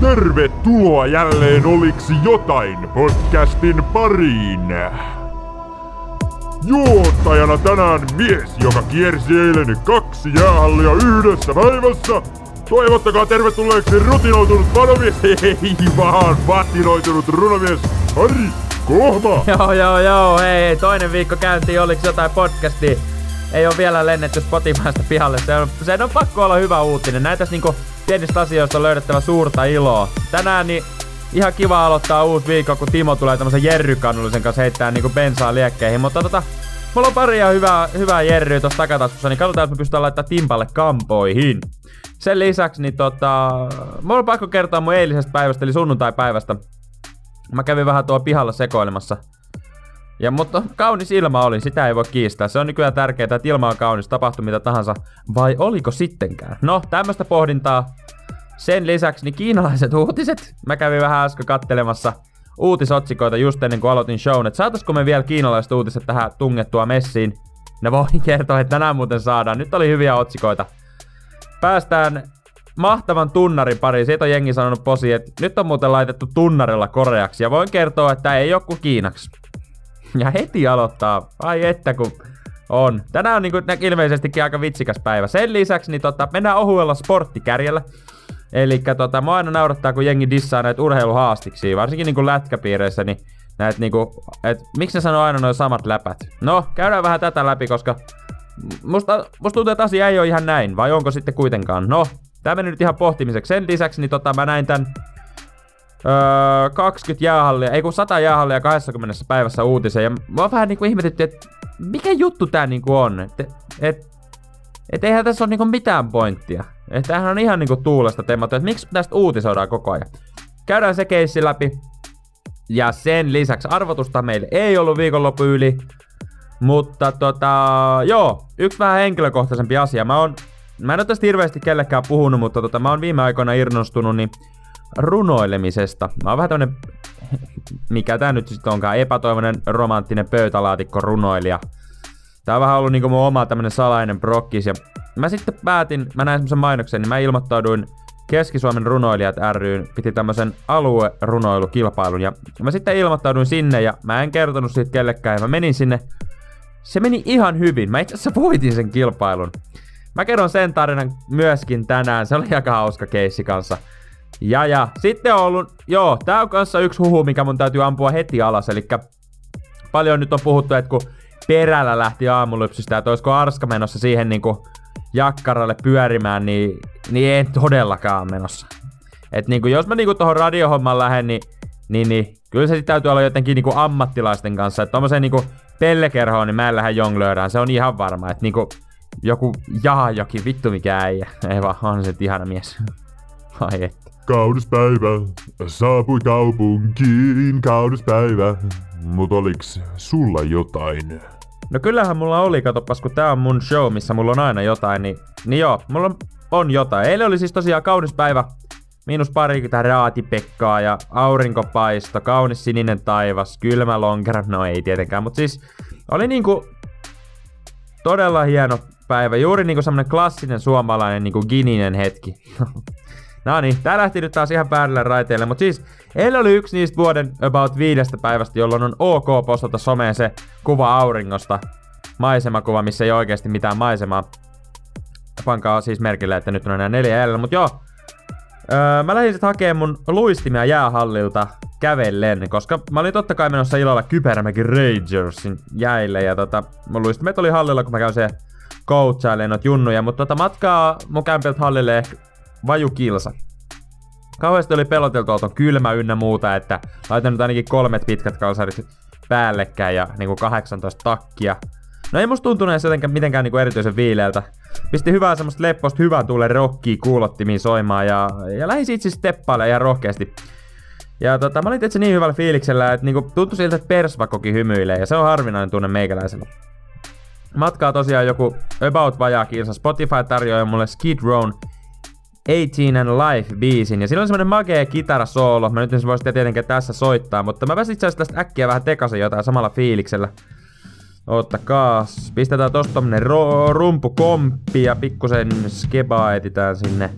Tervetuloa jälleen Oliksi jotain podcastin pariin. Juottajana tänään mies, joka kiersi eilen kaksi jäähallia yhdessä päivässä. Toivottakaa tervetulleeksi rutinoitunut panomies, ei vaan patinoitunut runomies Harri Kohma. Joo, joo, joo, hei, toinen viikko käyntiin, oliks jotain podcastia? Ei ole vielä lennetty Spotifysta pihalle, se on, se on pakko olla hyvä uutinen. Näitä niinku pienistä asioista on löydettävä suurta iloa. Tänään niin ihan kiva aloittaa uusi viikko, kun Timo tulee tämmösen jerrykannullisen kanssa heittää niinku bensaa liekkeihin, mutta tota, mulla on paria hyvää, hyvää jerryä tossa takataskussa, niin katsotaan, jos me pystytään laittaa Timpalle kampoihin. Sen lisäksi, niin tota, mulla on pakko kertoa mun eilisestä päivästä, eli sunnuntai-päivästä. Mä kävin vähän tuo pihalla sekoilemassa. Ja mutta kaunis ilma oli, sitä ei voi kiistää. Se on nykyään tärkeää, että ilma on kaunis, tapahtui mitä tahansa. Vai oliko sittenkään? No, tämmöstä pohdintaa. Sen lisäksi niin kiinalaiset uutiset. Mä kävin vähän äsken kattelemassa uutisotsikoita just ennen kuin aloitin shown, että saataisiko me vielä kiinalaiset uutiset tähän tungettua messiin. Ne voin kertoa, että tänään muuten saadaan. Nyt oli hyviä otsikoita. Päästään mahtavan tunnarin pari. Siitä on jengi sanonut posi, että nyt on muuten laitettu tunnarilla koreaksi. Ja voin kertoa, että ei joku kiinaksi. Ja heti aloittaa. Ai että kun on. Tänään on niinku ilmeisestikin aika vitsikäs päivä. Sen lisäksi niin tota, mennään ohuella sporttikärjellä. Eli tota, mä aina naurattaa, kun jengi dissaa näitä urheiluhaastiksi, varsinkin niinku lätkäpiireissä, niin näet niinku, et miksi ne sanoo aina noin samat läpät? No, käydään vähän tätä läpi, koska musta, musta tuntuu, että asia ei ole ihan näin, vai onko sitten kuitenkaan? No, Tää meni nyt ihan pohtimiseksi. Sen lisäksi niin tota, mä näin tän öö, 20 jäähallia, ei kun 100 jäähallia 20 päivässä uutisen. Ja mä vähän niinku ihmetytti, että mikä juttu tää niinku on. Että et, et eihän tässä ole niinku mitään pointtia. Että tämähän on ihan niinku tuulesta temmattu, että miksi tästä uutisoidaan koko ajan. Käydään se keissi läpi. Ja sen lisäksi arvotusta meille ei ollut viikonloppu yli. Mutta tota, joo, yksi vähän henkilökohtaisempi asia. Mä oon Mä en ole tästä hirveästi kellekään puhunut, mutta tota, mä oon viime aikoina innostunut niin runoilemisesta. Mä oon vähän tämmönen, mikä tää nyt sitten onkaan, epätoivoinen romanttinen pöytälaatikko runoilija. Tää on vähän ollut niinku mun oma tämmönen salainen brokkis ja mä sitten päätin, mä näin semmosen mainoksen, niin mä ilmoittauduin Keski-Suomen runoilijat ryn piti tämmösen aluerunoilukilpailun ja mä sitten ilmoittauduin sinne ja mä en kertonut siitä kellekään ja mä menin sinne. Se meni ihan hyvin. Mä itse asiassa voitin sen kilpailun. Mä kerron sen tarinan myöskin tänään, se oli aika hauska keissi kanssa. Ja ja, sitten on ollut, joo, tää on kanssa yksi huhu, mikä mun täytyy ampua heti alas, eli paljon nyt on puhuttu, että kun perällä lähti aamulypsystä, että olisiko Arska menossa siihen niinku jakkaralle pyörimään, niin, niin en todellakaan menossa. Et niinku, jos mä niinku tohon radiohomman lähden, niin, niin, niin kyllä se täytyy olla jotenkin niinku ammattilaisten kanssa. Että tommoseen niinku pellekerhoon, niin mä en lähde jonglöörään, se on ihan varma. Että niinku, joku joki, vittu mikä äijä. Ei vaan, on se ihana mies. Ai että. Kaunis päivä, saapui kaupunkiin, kaunis päivä. Mut oliks sulla jotain? No kyllähän mulla oli, katopas kun tää on mun show, missä mulla on aina jotain, niin, niin joo, mulla on, on jotain. Eilen oli siis tosiaan kaunis päivä, miinus parikymmentä raatipekkaa ja aurinkopaisto, kaunis sininen taivas, kylmä lonkero, no ei tietenkään, mutta siis oli niinku todella hieno päivä. Juuri niinku semmonen klassinen suomalainen niinku gininen hetki. no niin, tää lähti nyt taas ihan väärille raiteille, mutta siis eilen oli yksi niistä vuoden about viidestä päivästä, jolloin on ok postata someen se kuva auringosta. Maisemakuva, missä ei oikeasti mitään maisemaa. Pankaa siis merkille, että nyt on enää neljä jäljellä, mutta joo. Öö, mä lähdin sitten hakemaan mun luistimia jäähallilta kävellen, koska mä olin totta kai menossa ilolla Kypärämäki Rangersin jäille ja tota, mun luistimet oli hallilla, kun mä käyn se coachailemaan noita junnuja, mutta tota matkaa mun kämpiltä hallille ehkä vaju kilsa. Kauheasti oli peloteltu, että on kylmä ynnä muuta, että laitan nyt ainakin kolmet pitkät kalsarit päällekkäin ja niinku 18 takkia. No ei musta tuntunut edes jotenkään mitenkään niinku erityisen viileältä. Pisti hyvää semmoista lepposta hyvän tuulen rockia kuulottimiin soimaan ja, ja lähdin itse steppaille ihan rohkeasti. Ja tota, mä olin tietysti niin hyvällä fiiliksellä, että niinku tuntui siltä, että persvakokin hymyilee ja se on harvinainen tunne meikäläisellä. Matkaa tosiaan joku about vajaa kilsa. Spotify tarjoaa mulle Skid Rown 18 and Life biisin. Ja siinä on semmonen makea kitarasoolo. Mä nyt en voi tietenkään tässä soittaa, mutta mä pääsin itse asiassa tästä äkkiä vähän tekasen jotain samalla fiiliksellä. Ottakaa, pistetään tosta tommonen ro- rumpukomppi ja pikkusen skebaa etitään sinne.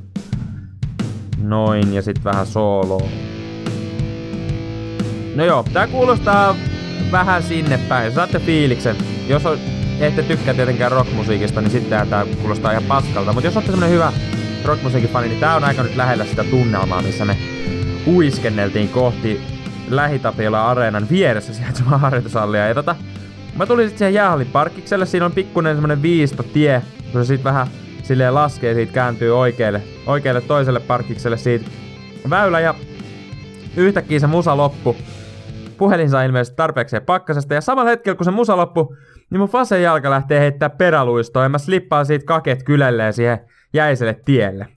Noin, ja sitten vähän sooloa. No joo, tää kuulostaa vähän sinne päin. Saatte fiiliksen. Jos on, ette tykkää tietenkään rockmusiikista, niin sitten tää kuulostaa ihan paskalta. Mutta jos olette semmonen hyvä rockmusiikin fani, niin tää on aika nyt lähellä sitä tunnelmaa, missä me uiskenneltiin kohti Lähitapiola Areenan vieressä sijaitsevaa harjoitusallia. Ja tota, mä tulin sitten siihen jäähallin parkkikselle, siinä on pikkunen semmonen viistotie, kun se sit vähän silleen laskee, siitä kääntyy oikealle, oikealle toiselle parkkikselle siitä väylä. Ja yhtäkkiä se musa loppu. Puhelin saa ilmeisesti tarpeeksi pakkasesta. Ja samalla hetkellä kun se musa loppu, niin mun vasen jalka lähtee heittää peräluistoon ja mä slippaan siitä kaket kylelleen siihen jäiselle tielle.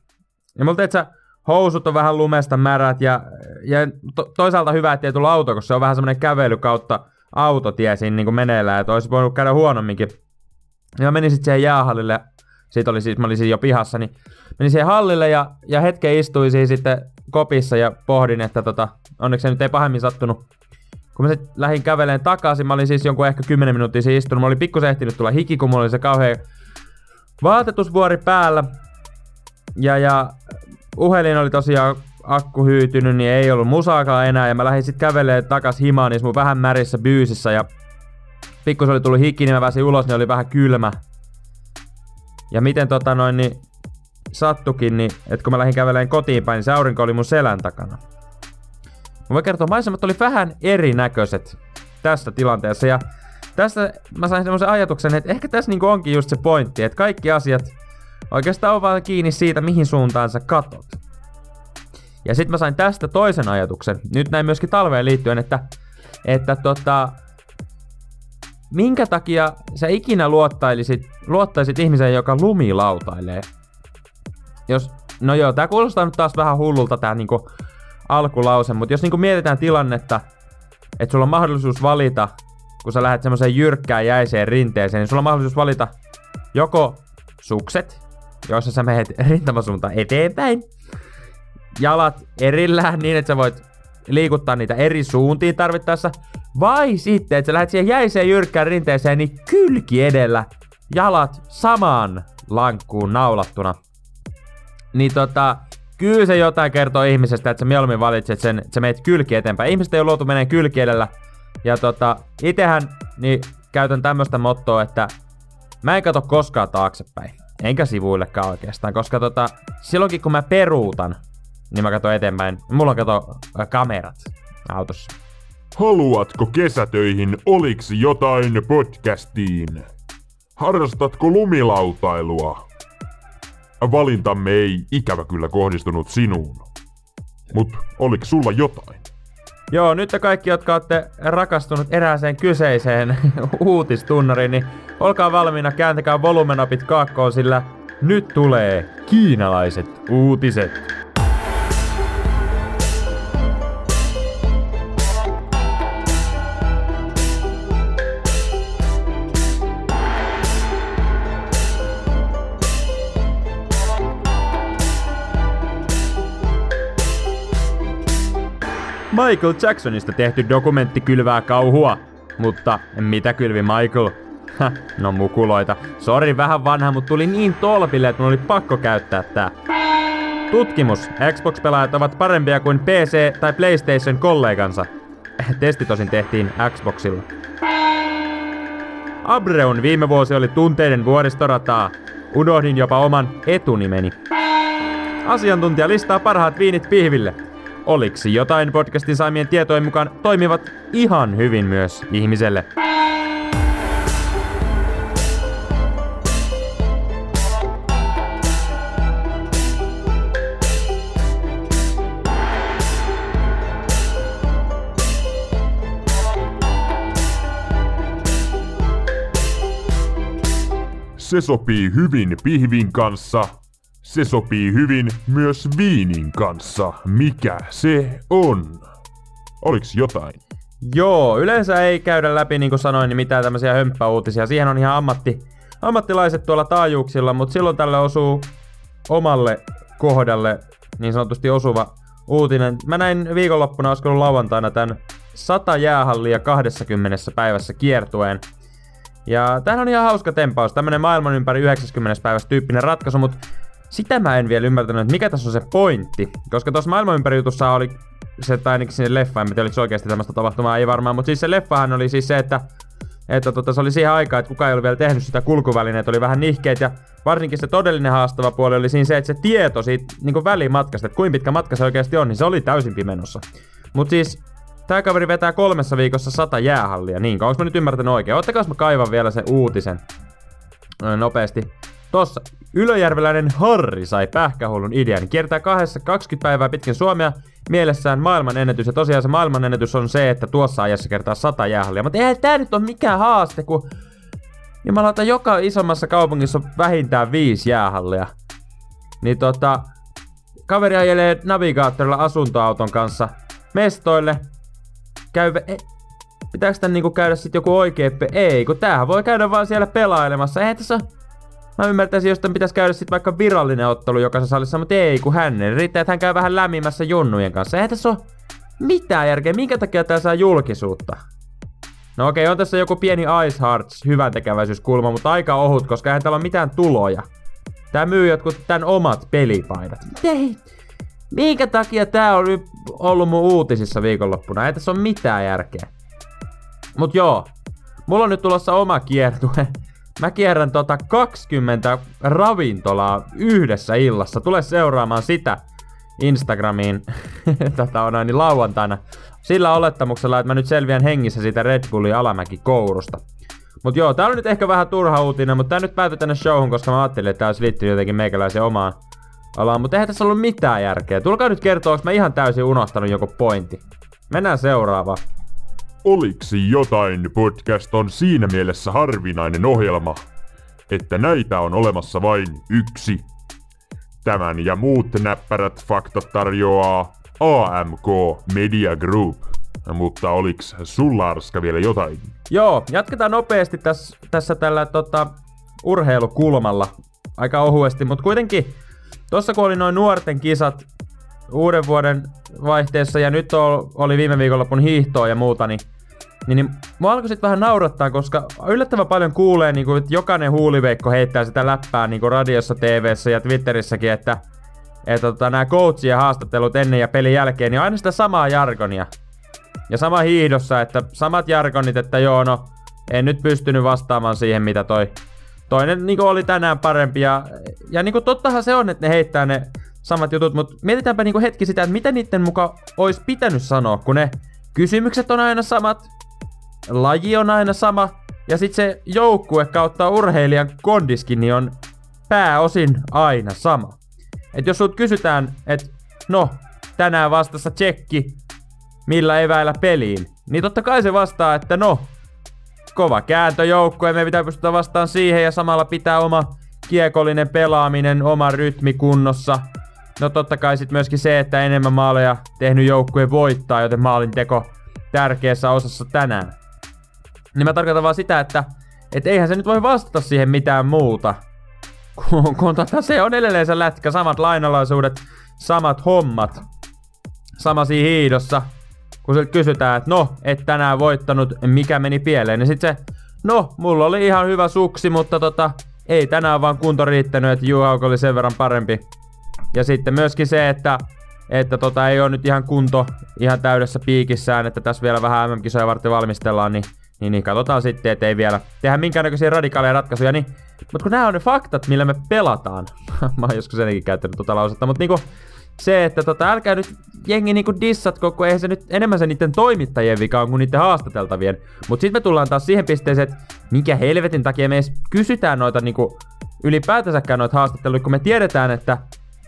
Ja mulla teet housut on vähän lumesta märät ja, ja to, toisaalta hyvä, ettei tullut auto, koska se on vähän semmonen kävely kautta autotie siinä niin kuin meneillään, että olisi voinut käydä huonomminkin. Ja menin sitten siihen jäähallille, siitä oli siis, mä olin siis jo pihassa, niin menin siihen hallille ja, ja hetken istuin siinä sitten kopissa ja pohdin, että tota, onneksi se nyt ei pahemmin sattunut. Kun mä sitten lähdin käveleen takaisin, mä olin siis jonkun ehkä 10 minuuttia siinä istunut, mä olin pikkusen ehtinyt tulla hiki, kun mulla oli se kauhean vaatetusvuori päällä. Ja, ja uhelin oli tosiaan akku hyytynyt, niin ei ollut musaakaan enää. Ja mä lähdin sitten kävelemään takas himaan, niin mun vähän märissä byysissä. Ja pikkus oli tullut hikki, niin mä pääsin ulos, niin oli vähän kylmä. Ja miten tota noin, niin sattukin, niin että kun mä lähdin kävelemään kotiin päin, niin se aurinko oli mun selän takana. Mä voin kertoa, maisemat oli vähän erinäköiset tässä tilanteessa. Ja tästä mä sain semmoisen ajatuksen, että ehkä tässä niinku onkin just se pointti, että kaikki asiat oikeastaan on vaan kiinni siitä, mihin suuntaan sä katot. Ja sitten mä sain tästä toisen ajatuksen, nyt näin myöskin talveen liittyen, että, että tota, minkä takia sä ikinä luottaisit, luottaisit ihmiseen, joka lumilautailee? Jos, no joo, tää kuulostaa nyt taas vähän hullulta tää niinku alkulause, mutta jos niinku mietitään tilannetta, että sulla on mahdollisuus valita, kun sä lähdet semmoiseen jyrkkään jäiseen rinteeseen, niin sulla on mahdollisuus valita joko sukset, joissa sä menet rintamasuuntaan eteenpäin, jalat erillään niin, että sä voit liikuttaa niitä eri suuntiin tarvittaessa, vai sitten, että sä lähdet siihen jäiseen jyrkkään rinteeseen, niin kylki edellä, jalat samaan lankkuun naulattuna. Niin tota, kyllä se jotain kertoo ihmisestä, että sä mieluummin valitset sen, että sä meet kylki eteenpäin. Ihmiset ei ole luotu menee kylki edellä. Ja tota, itehän niin käytän tämmöstä mottoa, että mä en kato koskaan taaksepäin. Enkä sivuillekaan oikeastaan, koska tota, silloinkin kun mä peruutan, niin mä katson eteenpäin. Mulla on kato kamerat autossa. Haluatko kesätöihin oliksi jotain podcastiin? Harrastatko lumilautailua? Valintamme ei ikävä kyllä kohdistunut sinuun. Mut oliko sulla jotain? Joo, nyt te kaikki, jotka olette rakastunut erääseen kyseiseen uutistunnariin, niin olkaa valmiina, kääntäkää volumenapit kaakkoon, sillä nyt tulee kiinalaiset uutiset. Michael Jacksonista tehty dokumentti kylvää kauhua. Mutta mitä kylvi Michael? Häh, no mukuloita. Sori vähän vanha, mutta tuli niin tolpille, että mun oli pakko käyttää tää. Tutkimus. Xbox-pelaajat ovat parempia kuin PC- tai PlayStation-kollegansa. Testi tosin tehtiin Xboxilla. Abreun viime vuosi oli tunteiden vuoristorataa. Unohdin jopa oman etunimeni. Asiantuntija listaa parhaat viinit pihville. Oliksi jotain podcastin saamien tietojen mukaan toimivat ihan hyvin myös ihmiselle. Se sopii hyvin pihvin kanssa, se sopii hyvin myös viinin kanssa. Mikä se on? Oliks jotain? Joo, yleensä ei käydä läpi, niin kuin sanoin, niin mitään tämmöisiä hömppäuutisia. Siihen on ihan ammatti, ammattilaiset tuolla taajuuksilla, mutta silloin tälle osuu omalle kohdalle niin sanotusti osuva uutinen. Mä näin viikonloppuna, olisiko ollut lauantaina, tämän 100 jäähallia 20 päivässä kiertueen. Ja tämähän on ihan hauska tempaus, tämmönen maailman ympäri 90 päivässä tyyppinen ratkaisu, mutta sitä mä en vielä ymmärtänyt, että mikä tässä on se pointti. Koska tuossa maailmanympärijutussa oli se, tai ainakin sinne leffaan, en tiedä, oliko oikeasti tämmöistä tapahtumaa, ei varmaan, mutta siis se leffahan oli siis se, että että tota, se oli siihen aikaan, että kukaan ei ollut vielä tehnyt sitä kulkuvälineet, oli vähän nihkeet ja varsinkin se todellinen haastava puoli oli siinä se, että se tieto siitä niin välimatkasta, että kuinka pitkä matka se oikeasti on, niin se oli täysin pimenossa. Mutta siis Tää kaveri vetää kolmessa viikossa sata jäähallia, niin onko mä nyt ymmärtänyt oikein? Ottakaa mä kaivan vielä sen uutisen nopeasti. Tossa, Ylöjärveläinen Harri sai pähkähullun idean. Kiertää kahdessa 20 päivää pitkin Suomea mielessään maailman ennätys. Ja tosiaan se maailman ennätys on se, että tuossa ajassa kertaa sata jäähallia. Mutta eihän tää nyt ole mikään haaste, kun jumalauta joka isommassa kaupungissa on vähintään viisi jäähallia. Niin tota, kaveri ajelee navigaattorilla asuntoauton kanssa mestoille. Käy, e, pitääkö tän niinku käydä sit joku oikee Ei, kun tämähän voi käydä vaan siellä pelailemassa. Eihän tässä Mä ymmärtäisin, jos pitäisi käydä sitten vaikka virallinen ottelu jokaisessa salissa, mutta ei kun hänen. Riittää, että hän käy vähän lämmimässä junnujen kanssa. Eihän tässä ole mitään järkeä. Minkä takia tää saa julkisuutta? No okei, on tässä joku pieni Ice Hearts hyvän tekeväisyyskulma, mutta aika ohut, koska eihän täällä ole mitään tuloja. Tää myy jotkut tän omat pelipaidat. Ei. Minkä takia tää on ollut mun uutisissa viikonloppuna? Ei tässä ole mitään järkeä. Mut joo, mulla on nyt tulossa oma kiertue. Mä kierrän tota 20 ravintolaa yhdessä illassa. Tule seuraamaan sitä Instagramiin tätä on aina lauantaina. Sillä olettamuksella, että mä nyt selviän hengissä siitä Red Bullin alamäki kourusta. Mut joo, tää on nyt ehkä vähän turha uutinen, mutta tää nyt päätyi tänne showhun, koska mä ajattelin, että tää olisi liittynyt jotenkin meikäläisen omaan alaan. Mutta eihän tässä ollut mitään järkeä. Tulkaa nyt kertoa, onko mä ihan täysin unohtanut joku pointti. Mennään seuraavaan. Oliksi jotain podcast on siinä mielessä harvinainen ohjelma, että näitä on olemassa vain yksi. Tämän ja muut näppärät faktat tarjoaa AMK Media Group. Mutta oliks sulla Arska vielä jotain? Joo, jatketaan nopeasti tässä, tässä tällä tota, urheilukulmalla aika ohuesti, mutta kuitenkin tossa kun oli noin nuorten kisat uuden vuoden vaihteessa ja nyt oli viime viikonloppun hiihtoa ja muuta, niin niin, niin mua alkoi sit vähän naurattaa, koska yllättävän paljon kuulee, niin kuin, että jokainen huuliveikko heittää sitä läppää niin kuin radiossa, TVssä ja Twitterissäkin, että että tota, nämä coachien haastattelut ennen ja pelin jälkeen, niin on aina sitä samaa jargonia. Ja sama hiihdossa, että samat jargonit, että joo no, en nyt pystynyt vastaamaan siihen, mitä toi toinen niin oli tänään parempi. Ja, ja niin kuin, tottahan se on, että ne heittää ne samat jutut, mutta mietitäänpä niin kuin hetki sitä, että mitä niiden muka olisi pitänyt sanoa, kun ne kysymykset on aina samat, laji on aina sama, ja sitten se joukkue kautta urheilijan kondiskin niin on pääosin aina sama. Et jos sut kysytään, että no, tänään vastassa tsekki, millä eväillä peliin, niin totta kai se vastaa, että no, kova kääntöjoukkue, me pitää pystyä vastaan siihen ja samalla pitää oma kiekollinen pelaaminen, oma rytmi kunnossa. No totta kai sit myöskin se, että enemmän maaleja tehnyt joukkue voittaa, joten maalin teko tärkeässä osassa tänään. Niin mä tarkoitan vaan sitä, että et eihän se nyt voi vastata siihen mitään muuta. Kun, kun tota, se on edelleen se lätkä, samat lainalaisuudet, samat hommat. Sama siinä hiidossa. Kun se kysytään, että no, et tänään voittanut, mikä meni pieleen. Niin sit se, no, mulla oli ihan hyvä suksi, mutta tota, ei tänään vaan kunto riittänyt, että Juhauko oli sen verran parempi. Ja sitten myöskin se, että että tota ei ole nyt ihan kunto ihan täydessä piikissään, että tässä vielä vähän MM-kisoja varten valmistellaan, niin niin, niin katsotaan sitten, että ei vielä tehdä minkäännäköisiä radikaaleja ratkaisuja, niin mutta kun nämä on ne faktat, millä me pelataan. Mä oon joskus ennenkin käyttänyt tota lausetta, mutta niinku se, että tota, älkää nyt jengi niinku dissat koko, eihän se nyt enemmän se niiden toimittajien vika on kuin niiden haastateltavien. Mutta sitten me tullaan taas siihen pisteeseen, että mikä helvetin takia me edes kysytään noita niinku ylipäätänsäkään noita haastatteluja, kun me tiedetään, että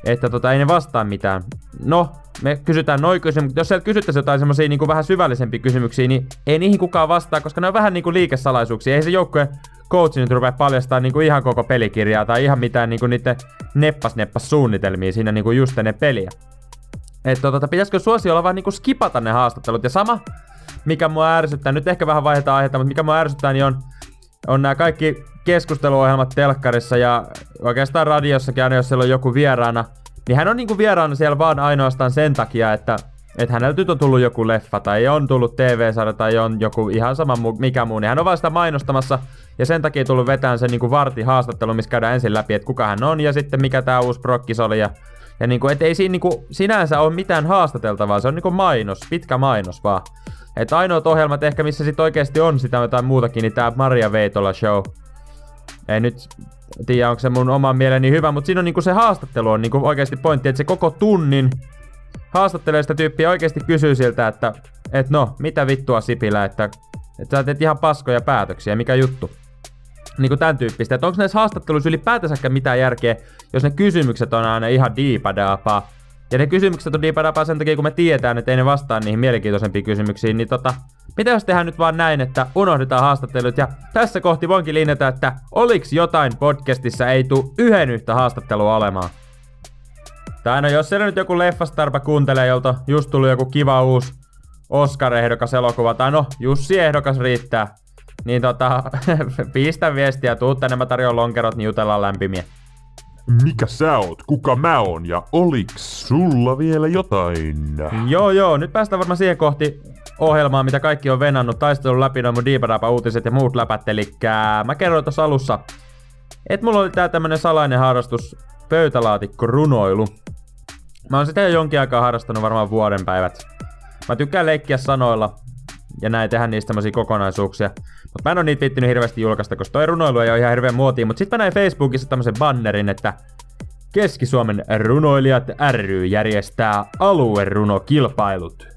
että tota, ei ne vastaa mitään. No, me kysytään noin kysymyksiä, mutta jos sieltä kysyttäisiin jotain semmoisia niin vähän syvällisempiä kysymyksiä, niin ei niihin kukaan vastaa, koska ne on vähän niin kuin liikesalaisuuksia. Ei se joukkue coachi nyt rupea paljastaa niin kuin ihan koko pelikirjaa tai ihan mitään niin kuin niiden neppas neppas suunnitelmia siinä niin kuin just ennen peliä. Että tota, pitäisikö suosi olla vaan niin kuin skipata ne haastattelut. Ja sama, mikä mua ärsyttää, nyt ehkä vähän vaihdetaan aihetta, mutta mikä mua ärsyttää, niin on, on nämä kaikki keskusteluohjelmat telkkarissa ja oikeastaan radiossakin aina, jos siellä on joku vieraana, niin hän on niinku vieraana siellä vaan ainoastaan sen takia, että että häneltä nyt on tullut joku leffa tai on tullut TV-sarja tai on joku ihan sama mikä muu, niin hän on vaan sitä mainostamassa ja sen takia tullut vetään sen niin varti haastattelu, missä käydään ensin läpi, että kuka hän on ja sitten mikä tämä uusi prokkis oli ja ja niinku, et ei siinä niinku sinänsä ole mitään haastateltavaa, se on niinku mainos, pitkä mainos vaan. Että ainoat ohjelmat ehkä, missä sit oikeasti on sitä jotain muutakin, niin tää Maria Veitola show. Ei nyt tiedä, onko se mun oman mieleni hyvä, mutta siinä on niinku se haastattelu on niinku oikeasti pointti, että se koko tunnin haastattelee sitä tyyppiä oikeasti kysyy siltä, että et no, mitä vittua Sipilä, että, että sä teet ihan paskoja päätöksiä, mikä juttu. Niinku tän tyyppistä, että onko näissä haastatteluissa ylipäätänsäkään mitään järkeä, jos ne kysymykset on aina ihan diipadaapaa. Ja ne kysymykset on diipadaapaa sen takia, kun me tietään, että ei ne vastaa niihin mielenkiintoisempiin kysymyksiin, niin tota, mitä jos tehdään nyt vaan näin, että unohdetaan haastattelut ja tässä kohti voinkin linjata, että oliks jotain podcastissa ei tuu yhden yhtä haastattelua olemaan. Tai no jos siellä nyt joku leffastarpa kuuntelee, jolta just tuli joku kiva uusi Oscar-ehdokas elokuva, tai no Jussi ehdokas riittää, niin tota, pistä viestiä, tuu tänne, mä tarjoan lonkerot, niin jutellaan lämpimiä. Mikä sä oot? Kuka mä oon? Ja oliks sulla vielä jotain? Joo joo, nyt päästään varmaan siihen kohti ohjelmaa, mitä kaikki on venannut, taistelun läpi noin mun uutiset ja muut läpät, eli mä kerroin tuossa alussa, että mulla oli tää tämmönen salainen harrastus, pöytälaatikko runoilu. Mä oon sitä jo jonkin aikaa harrastanut varmaan vuoden päivät. Mä tykkään leikkiä sanoilla ja näin tehdä niistä tämmöisiä kokonaisuuksia. Mutta mä en oo niitä viittinyt hirveästi julkaista, koska toi runoilu ei ole ihan hirveän muotiin. Mutta sitten mä näin Facebookissa tämmöisen bannerin, että Keski-Suomen runoilijat ry järjestää aluerunokilpailut.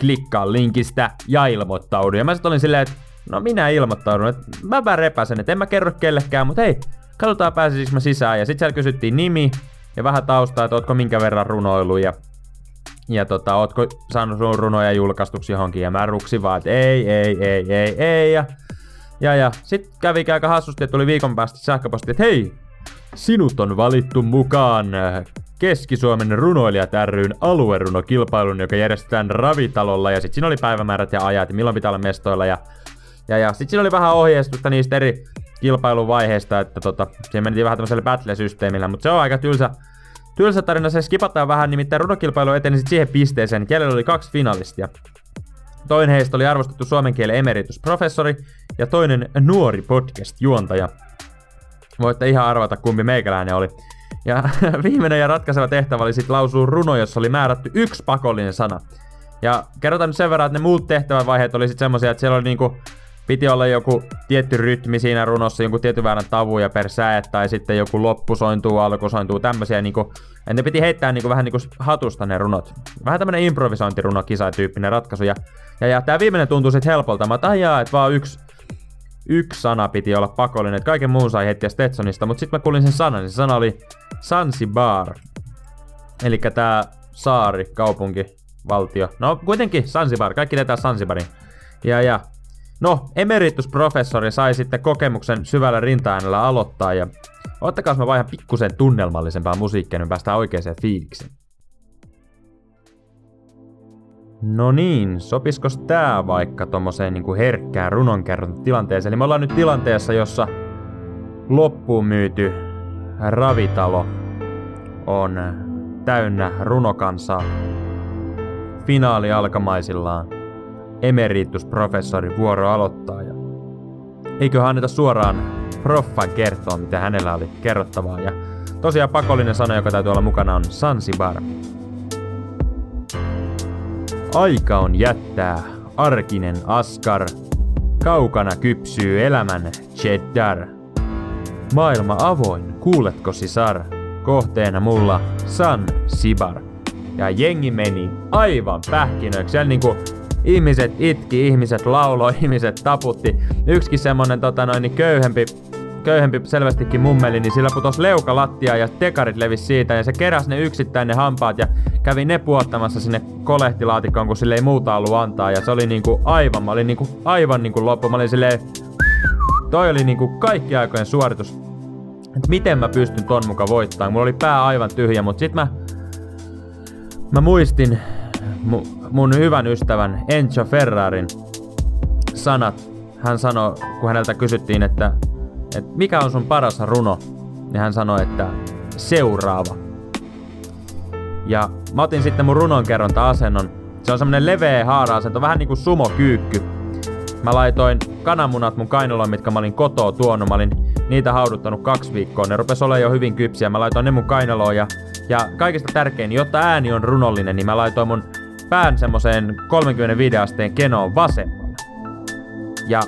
Klikkaa linkistä ja ilmoittaudu. Ja mä sitten olin silleen, että no minä ilmoittaudun, että mä vaan repäsen, että en mä kerro kellekään, mutta hei, katsotaan pääsisikö mä sisään. Ja sitten siellä kysyttiin nimi ja vähän taustaa, että ootko minkä verran runoilu ja ja tota, ootko saanut sun runoja julkaistuksi johonkin? Ja mä ruksin vaan, että ei, ei, ei, ei, ei. Ja, ja, ja sit kävi aika hassusti, että tuli viikon päästä sähköposti, että hei, sinut on valittu mukaan Keski-Suomen runoilijat ryn aluerunokilpailun, joka järjestetään ravitalolla. Ja sit siinä oli päivämäärät ja ajat, ja milloin pitää olla mestoilla. Ja, ja, ja sit siinä oli vähän ohjeistusta niistä eri kilpailuvaiheista, että tota, siihen meni vähän tämmöisellä battle-systeemillä, mutta se on aika tylsä, Tylsä tarina se skipataan vähän, nimittäin runokilpailu eteni siihen pisteeseen, jäljellä oli kaksi finalistia. Toinen heistä oli arvostettu suomen kielen emeritusprofessori ja toinen nuori podcast-juontaja. Voitte ihan arvata, kumpi meikäläinen oli. Ja viimeinen ja ratkaiseva tehtävä oli sitten lausua runo, jossa oli määrätty yksi pakollinen sana. Ja kerrotaan nyt sen verran, että ne muut tehtävävaiheet oli sitten semmosia, että siellä oli niinku piti olla joku tietty rytmi siinä runossa, joku tietyn verran tavuja per säe, tai sitten joku loppu sointuu, alku sointuu, tämmösiä niinku, ne piti heittää niinku vähän niinku hatusta ne runot. Vähän tämmönen improvisointiruno tyyppinen ratkaisu, ja, ja, ja tää viimeinen tuntuu sit helpolta, mä että jaa, että vaan yksi, yksi sana piti olla pakollinen, että kaiken muun sai hetkiä Stetsonista, mutta sitten mä kuulin sen sanan, niin se sana oli Sansibar. Eli tää saari, kaupunki, valtio. No kuitenkin Sansibar, kaikki tietää Sansibarin. Ja, ja No, emeritusprofessori sai sitten kokemuksen syvällä rintaäänellä aloittaa ja ottakaa mä vaihan pikkusen tunnelmallisempaa musiikkia, niin päästään oikeaan fiilikseen. No niin, sopiskos tää vaikka tommoseen niinku herkkään runonkerronta-tilanteeseen? Eli me ollaan nyt tilanteessa, jossa loppuun myyty ravitalo on täynnä runokansaa. Finaali alkamaisillaan emeritusprofessori vuoro aloittaa. Ja eiköhän anneta suoraan proffan kertoa, mitä hänellä oli kerrottavaa. Ja tosiaan pakollinen sana, joka täytyy olla mukana, on Sansibar. Aika on jättää arkinen askar. Kaukana kypsyy elämän cheddar. Maailma avoin, kuuletko sisar? Kohteena mulla San Sibar. Ja jengi meni aivan pähkinöiksi. Siellä niinku ihmiset itki, ihmiset lauloi, ihmiset taputti. Yksikin semmonen tota noin, niin köyhempi köyhempi selvästikin mummeli, niin sillä putos leuka lattia ja tekarit levisi siitä ja se keräs ne yksittäin ne hampaat ja kävi ne puottamassa sinne kolehtilaatikkoon, kun sille ei muuta ollut antaa ja se oli niinku aivan, mä olin niinku aivan niinku loppu, mä olin silleen, toi oli niinku kaikki aikojen suoritus. Et miten mä pystyn ton muka voittamaan, mulla oli pää aivan tyhjä, mut sit mä, mä muistin mun hyvän ystävän Enzo Ferrarin sanat. Hän sanoi, kun häneltä kysyttiin, että, että mikä on sun paras runo, niin hän sanoi, että seuraava. Ja mä otin sitten mun runonkerronta-asennon Se on semmonen leveä haaraasento, vähän niinku sumokyykky. Mä laitoin kananmunat mun kainaloon, mitkä mä olin kotoa tuonut. Mä olin niitä hauduttanut kaksi viikkoa. Ne rupes olemaan jo hyvin kypsiä. Mä laitoin ne mun kainaloon ja, ja kaikista tärkein, jotta ääni on runollinen, niin mä laitoin mun pään semmoseen 35 asteen kenoon vasemmalle. Ja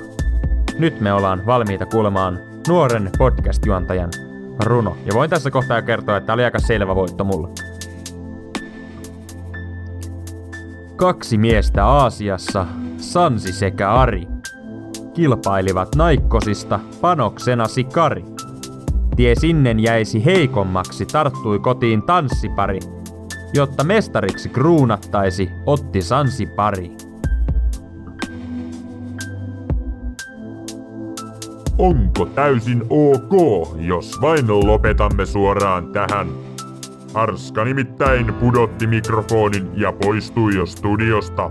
nyt me ollaan valmiita kuulemaan nuoren podcast-juontajan runo. Ja voin tässä kohtaa jo kertoa, että oli aika selvä voitto mulle. Kaksi miestä Aasiassa, Sansi sekä Ari, kilpailivat naikkosista panoksena sikari. Tie sinnen jäisi heikommaksi, tarttui kotiin tanssipari, jotta mestariksi kruunattaisi, otti Sansi pari. Onko täysin ok, jos vain lopetamme suoraan tähän? Arska nimittäin pudotti mikrofonin ja poistui jo studiosta.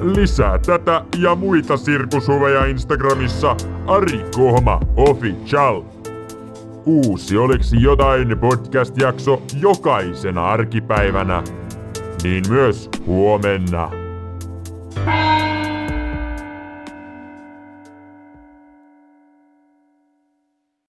Lisää tätä ja muita sirkushuveja Instagramissa Ari Kohma Official. Uusi Oleksi jotain podcast-jakso jokaisena arkipäivänä. Niin myös huomenna.